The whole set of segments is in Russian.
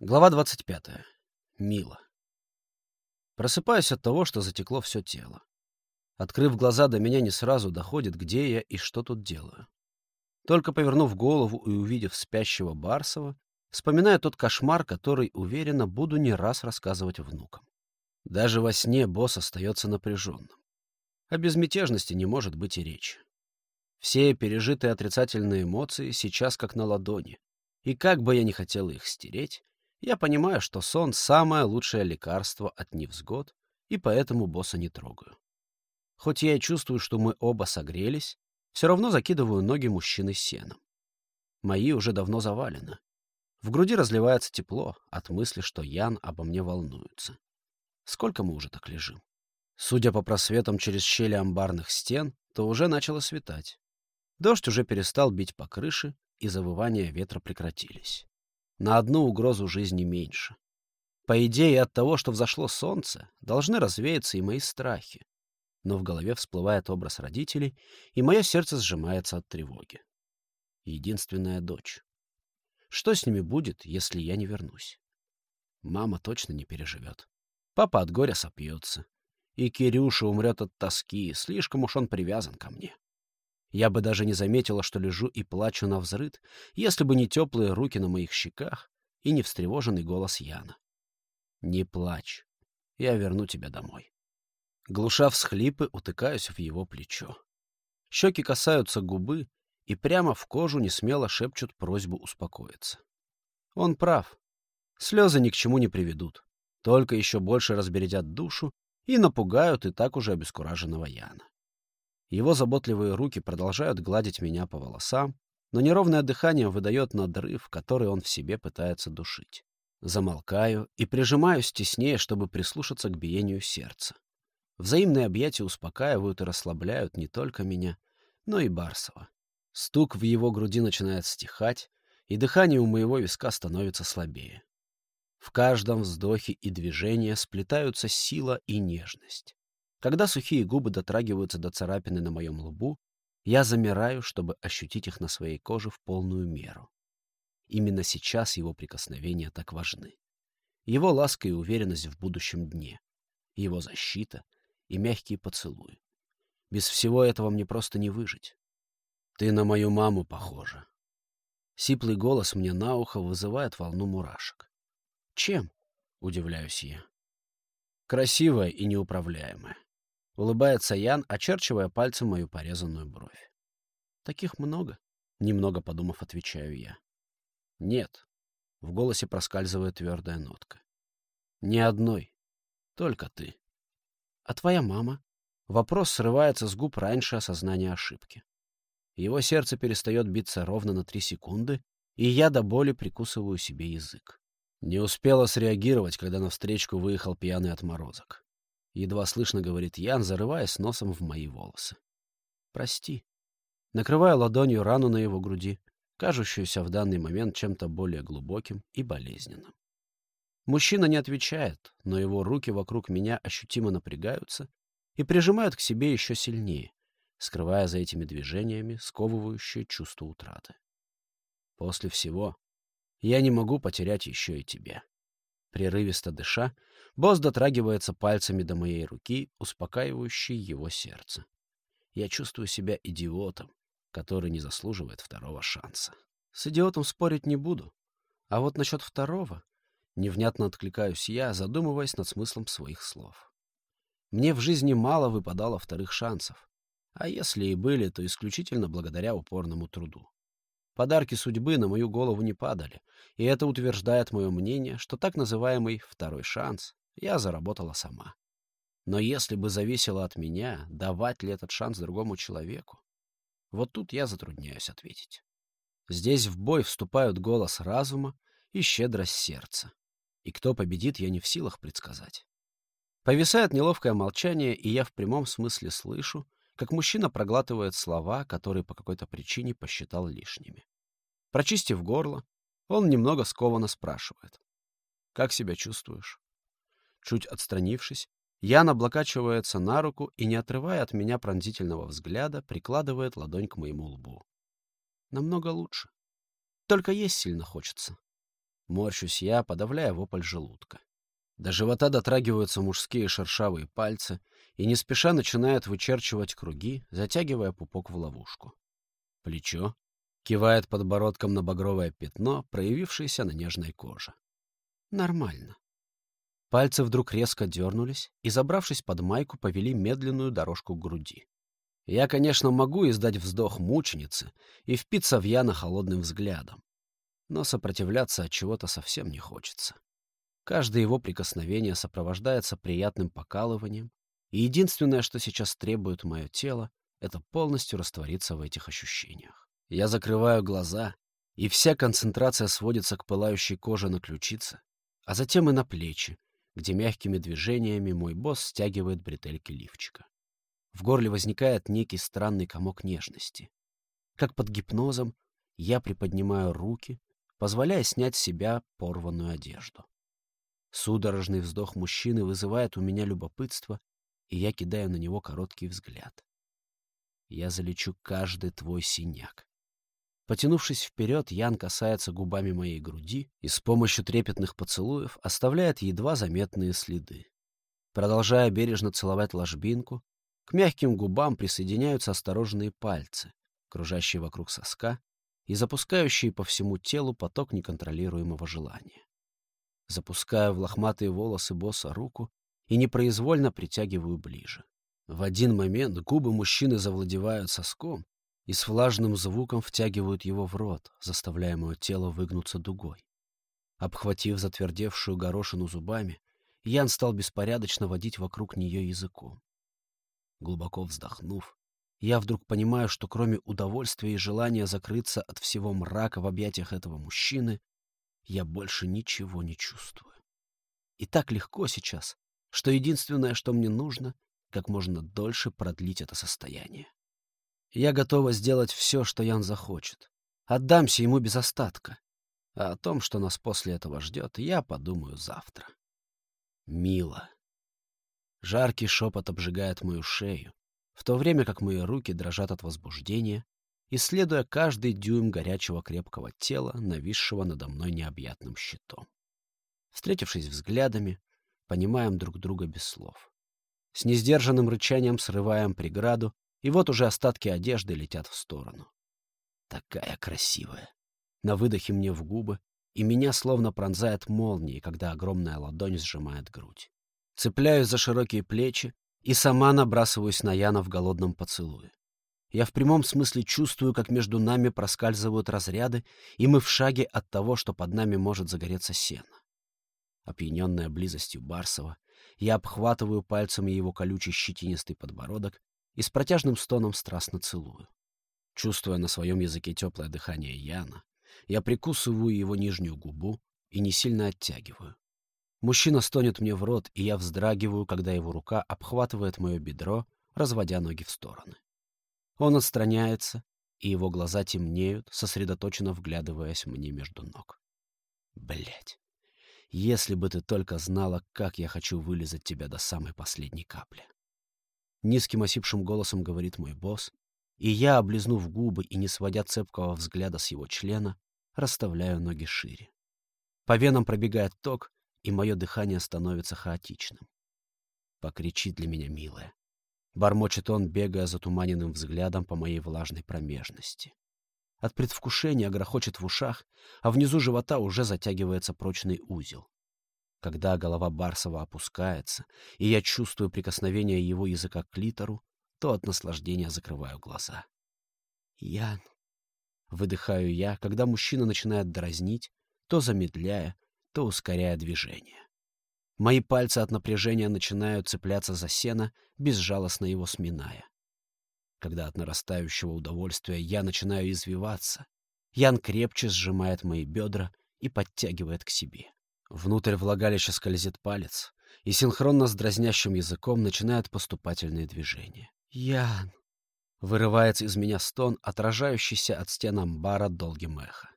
Глава 25. Мила. Просыпаюсь от того, что затекло все тело. Открыв глаза, до меня не сразу доходит, где я и что тут делаю. Только повернув голову и увидев спящего Барсова, вспоминаю тот кошмар, который, уверенно, буду не раз рассказывать внукам. Даже во сне босс остается напряженным. О безмятежности не может быть и речи. Все пережитые отрицательные эмоции сейчас как на ладони, и как бы я ни хотел их стереть, я понимаю, что сон — самое лучшее лекарство от невзгод, и поэтому босса не трогаю. Хоть я и чувствую, что мы оба согрелись, все равно закидываю ноги мужчины сеном. Мои уже давно завалены. В груди разливается тепло от мысли, что Ян обо мне волнуется. Сколько мы уже так лежим? Судя по просветам через щели амбарных стен, то уже начало светать. Дождь уже перестал бить по крыше, и завывания ветра прекратились на одну угрозу жизни меньше. По идее, от того, что взошло солнце, должны развеяться и мои страхи. Но в голове всплывает образ родителей, и мое сердце сжимается от тревоги. Единственная дочь. Что с ними будет, если я не вернусь? Мама точно не переживет. Папа от горя сопьется. И Кирюша умрет от тоски, слишком уж он привязан ко мне. Я бы даже не заметила, что лежу и плачу на взрыд, если бы не теплые руки на моих щеках и не встревоженный голос Яна. «Не плачь. Я верну тебя домой». Глуша всхлипы, утыкаюсь в его плечо. Щеки касаются губы, и прямо в кожу несмело шепчут просьбу успокоиться. Он прав. Слезы ни к чему не приведут, только еще больше разбередят душу и напугают и так уже обескураженного Яна. Его заботливые руки продолжают гладить меня по волосам, но неровное дыхание выдает надрыв, который он в себе пытается душить. Замолкаю и прижимаюсь теснее, чтобы прислушаться к биению сердца. Взаимные объятия успокаивают и расслабляют не только меня, но и Барсова. Стук в его груди начинает стихать, и дыхание у моего виска становится слабее. В каждом вздохе и движении сплетаются сила и нежность. Когда сухие губы дотрагиваются до царапины на моем лбу, я замираю, чтобы ощутить их на своей коже в полную меру. Именно сейчас его прикосновения так важны. Его ласка и уверенность в будущем дне, его защита и мягкие поцелуи. Без всего этого мне просто не выжить. Ты на мою маму похожа. Сиплый голос мне на ухо вызывает волну мурашек. Чем? — удивляюсь я. Красивая и неуправляемая. Улыбается Ян, очерчивая пальцем мою порезанную бровь. Таких много? Немного подумав, отвечаю я. Нет. В голосе проскальзывает твердая нотка. Ни одной. Только ты. А твоя мама? Вопрос срывается с губ раньше осознания ошибки. Его сердце перестает биться ровно на три секунды, и я до боли прикусываю себе язык. Не успела среагировать, когда навстречу выехал пьяный отморозок. Едва слышно, говорит Ян, зарываясь носом в мои волосы. Прости. Накрывая ладонью рану на его груди, кажущуюся в данный момент чем-то более глубоким и болезненным. Мужчина не отвечает, но его руки вокруг меня ощутимо напрягаются и прижимают к себе еще сильнее, скрывая за этими движениями сковывающее чувство утраты. После всего я не могу потерять еще и тебя. Прерывисто дыша, босс дотрагивается пальцами до моей руки, успокаивающей его сердце. Я чувствую себя идиотом, который не заслуживает второго шанса. С идиотом спорить не буду. А вот насчет второго невнятно откликаюсь я, задумываясь над смыслом своих слов. Мне в жизни мало выпадало вторых шансов. А если и были, то исключительно благодаря упорному труду. Подарки судьбы на мою голову не падали, и это утверждает мое мнение, что так называемый «второй шанс» я заработала сама. Но если бы зависело от меня, давать ли этот шанс другому человеку? Вот тут я затрудняюсь ответить. Здесь в бой вступают голос разума и щедрость сердца. И кто победит, я не в силах предсказать. Повисает неловкое молчание, и я в прямом смысле слышу, как мужчина проглатывает слова, которые по какой-то причине посчитал лишними. Прочистив горло, он немного скованно спрашивает. «Как себя чувствуешь?» Чуть отстранившись, Ян облокачивается на руку и, не отрывая от меня пронзительного взгляда, прикладывает ладонь к моему лбу. «Намного лучше. Только есть сильно хочется». Морщусь я, подавляя вопль желудка. До живота дотрагиваются мужские шершавые пальцы и не спеша начинают вычерчивать круги, затягивая пупок в ловушку. Плечо кивает подбородком на багровое пятно, проявившееся на нежной коже. Нормально. Пальцы вдруг резко дернулись и, забравшись под майку, повели медленную дорожку к груди. Я, конечно, могу издать вздох мученицы и впиться в Яна холодным взглядом, но сопротивляться от чего-то совсем не хочется. Каждое его прикосновение сопровождается приятным покалыванием, и единственное, что сейчас требует мое тело, это полностью раствориться в этих ощущениях. Я закрываю глаза, и вся концентрация сводится к пылающей коже на ключице, а затем и на плечи, где мягкими движениями мой босс стягивает бретельки лифчика. В горле возникает некий странный комок нежности. Как под гипнозом, я приподнимаю руки, позволяя снять с себя порванную одежду. Судорожный вздох мужчины вызывает у меня любопытство, и я кидаю на него короткий взгляд. Я залечу каждый твой синяк. Потянувшись вперед, Ян касается губами моей груди и с помощью трепетных поцелуев оставляет едва заметные следы. Продолжая бережно целовать ложбинку, к мягким губам присоединяются осторожные пальцы, кружащие вокруг соска и запускающие по всему телу поток неконтролируемого желания. Запускаю в лохматые волосы босса руку и непроизвольно притягиваю ближе. В один момент губы мужчины завладевают соском, и с влажным звуком втягивают его в рот, заставляя мое тело выгнуться дугой. Обхватив затвердевшую горошину зубами, Ян стал беспорядочно водить вокруг нее языком. Глубоко вздохнув, я вдруг понимаю, что кроме удовольствия и желания закрыться от всего мрака в объятиях этого мужчины, я больше ничего не чувствую. И так легко сейчас, что единственное, что мне нужно, как можно дольше продлить это состояние. Я готова сделать все, что Ян захочет. Отдамся ему без остатка. А о том, что нас после этого ждет, я подумаю завтра. Мило. Жаркий шепот обжигает мою шею, в то время как мои руки дрожат от возбуждения, исследуя каждый дюйм горячего крепкого тела, нависшего надо мной необъятным щитом. Встретившись взглядами, понимаем друг друга без слов. С несдержанным рычанием срываем преграду и вот уже остатки одежды летят в сторону. Такая красивая. На выдохе мне в губы, и меня словно пронзает молнией, когда огромная ладонь сжимает грудь. Цепляюсь за широкие плечи и сама набрасываюсь на Яна в голодном поцелуе. Я в прямом смысле чувствую, как между нами проскальзывают разряды, и мы в шаге от того, что под нами может загореться сено. Опьяненная близостью Барсова, я обхватываю пальцами его колючий щетинистый подбородок и с протяжным стоном страстно целую. Чувствуя на своем языке теплое дыхание Яна, я прикусываю его нижнюю губу и не сильно оттягиваю. Мужчина стонет мне в рот, и я вздрагиваю, когда его рука обхватывает мое бедро, разводя ноги в стороны. Он отстраняется, и его глаза темнеют, сосредоточенно вглядываясь мне между ног. Блять. Если бы ты только знала, как я хочу вылезать тебя до самой последней капли. Низким осипшим голосом говорит мой босс, и я, облизнув губы и не сводя цепкого взгляда с его члена, расставляю ноги шире. По венам пробегает ток, и мое дыхание становится хаотичным. Покричи для меня, милая. Бормочет он, бегая затуманенным взглядом по моей влажной промежности. От предвкушения грохочет в ушах, а внизу живота уже затягивается прочный узел. Когда голова Барсова опускается, и я чувствую прикосновение его языка к литеру, то от наслаждения закрываю глаза. «Ян!» — выдыхаю я, когда мужчина начинает дразнить, то замедляя, то ускоряя движение. Мои пальцы от напряжения начинают цепляться за сено, безжалостно его сминая. Когда от нарастающего удовольствия я начинаю извиваться, Ян крепче сжимает мои бедра и подтягивает к себе. Внутрь влагалища скользит палец, и синхронно с дразнящим языком начинают поступательные движения. «Ян!» — вырывается из меня стон, отражающийся от стен амбара долгим эхо.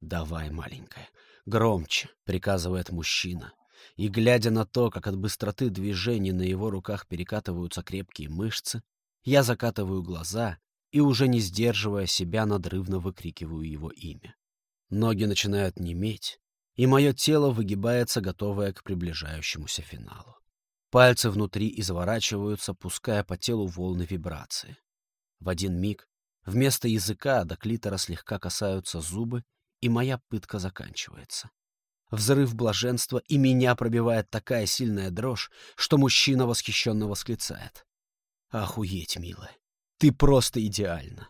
«Давай, маленькая, громче!» — приказывает мужчина. И, глядя на то, как от быстроты движений на его руках перекатываются крепкие мышцы, я закатываю глаза и, уже не сдерживая себя, надрывно выкрикиваю его имя. Ноги начинают неметь, и мое тело выгибается, готовое к приближающемуся финалу. Пальцы внутри изворачиваются, пуская по телу волны вибрации. В один миг вместо языка до клитора слегка касаются зубы, и моя пытка заканчивается. Взрыв блаженства, и меня пробивает такая сильная дрожь, что мужчина восхищенно восклицает. «Охуеть, милая, ты просто идеальна!»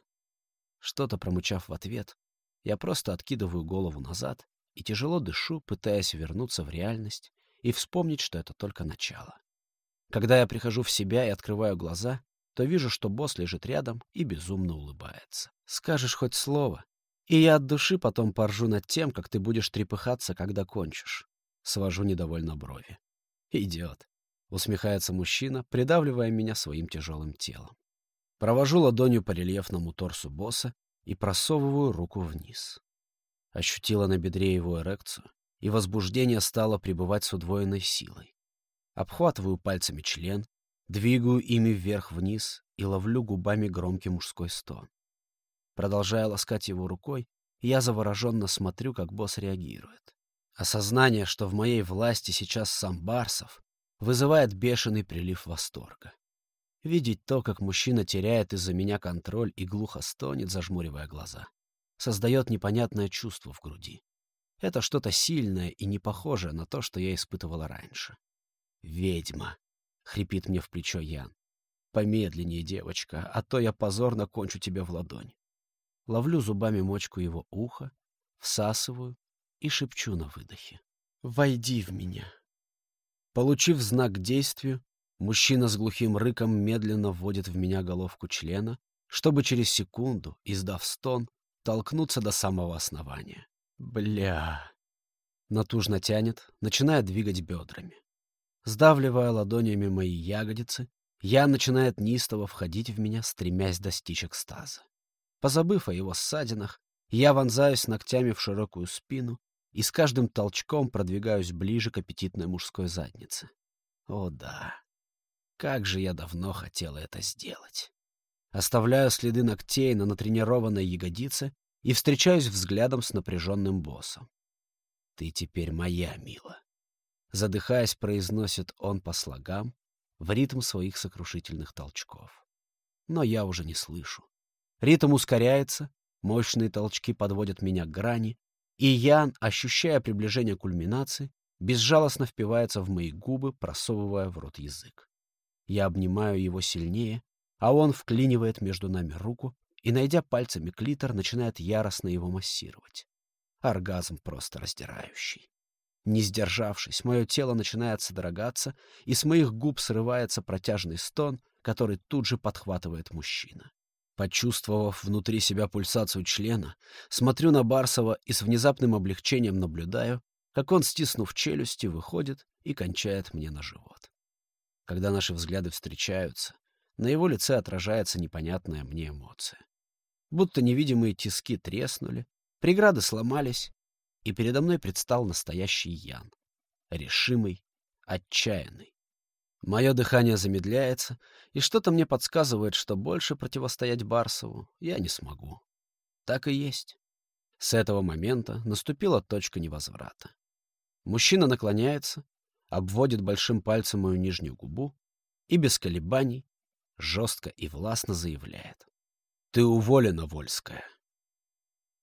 Что-то промычав в ответ, я просто откидываю голову назад и тяжело дышу, пытаясь вернуться в реальность и вспомнить, что это только начало. Когда я прихожу в себя и открываю глаза, то вижу, что босс лежит рядом и безумно улыбается. Скажешь хоть слово, и я от души потом поржу над тем, как ты будешь трепыхаться, когда кончишь. Свожу недовольно брови. Идиот. Усмехается мужчина, придавливая меня своим тяжелым телом. Провожу ладонью по рельефному торсу босса и просовываю руку вниз. Ощутила на бедре его эрекцию, и возбуждение стало пребывать с удвоенной силой. Обхватываю пальцами член, двигаю ими вверх-вниз и ловлю губами громкий мужской стон. Продолжая ласкать его рукой, я завороженно смотрю, как босс реагирует. Осознание, что в моей власти сейчас сам Барсов, вызывает бешеный прилив восторга. Видеть то, как мужчина теряет из-за меня контроль и глухо стонет, зажмуривая глаза, создает непонятное чувство в груди. Это что-то сильное и не похожее на то, что я испытывала раньше. «Ведьма!» — хрипит мне в плечо Ян. «Помедленнее, девочка, а то я позорно кончу тебе в ладонь». Ловлю зубами мочку его уха, всасываю и шепчу на выдохе. «Войди в меня!» Получив знак действию, Мужчина с глухим рыком медленно вводит в меня головку члена, чтобы через секунду, издав стон, толкнуться до самого основания. Бля. Натужно тянет, начинает двигать бедрами. Сдавливая ладонями мои ягодицы, я начинает неистово входить в меня, стремясь достичь экстаза. Позабыв о его ссадинах, я вонзаюсь ногтями в широкую спину и с каждым толчком продвигаюсь ближе к аппетитной мужской заднице. О да, как же я давно хотела это сделать. Оставляю следы ногтей на натренированной ягодице и встречаюсь взглядом с напряженным боссом. «Ты теперь моя, мила», — задыхаясь, произносит он по слогам в ритм своих сокрушительных толчков. Но я уже не слышу. Ритм ускоряется, мощные толчки подводят меня к грани, и Ян, ощущая приближение кульминации, безжалостно впивается в мои губы, просовывая в рот язык. Я обнимаю его сильнее, а он вклинивает между нами руку и, найдя пальцами клитор, начинает яростно его массировать. Оргазм просто раздирающий. Не сдержавшись, мое тело начинает содрогаться, и с моих губ срывается протяжный стон, который тут же подхватывает мужчина. Почувствовав внутри себя пульсацию члена, смотрю на Барсова и с внезапным облегчением наблюдаю, как он, стиснув челюсти, выходит и кончает мне на живот. Когда наши взгляды встречаются, на его лице отражается непонятная мне эмоция. Будто невидимые тиски треснули, преграды сломались, и передо мной предстал настоящий Ян. Решимый, отчаянный. Мое дыхание замедляется, и что-то мне подсказывает, что больше противостоять Барсову я не смогу. Так и есть. С этого момента наступила точка невозврата. Мужчина наклоняется, обводит большим пальцем мою нижнюю губу и без колебаний жестко и властно заявляет. «Ты уволена, Вольская».